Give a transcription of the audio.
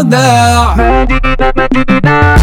الوداع مدينة مدينة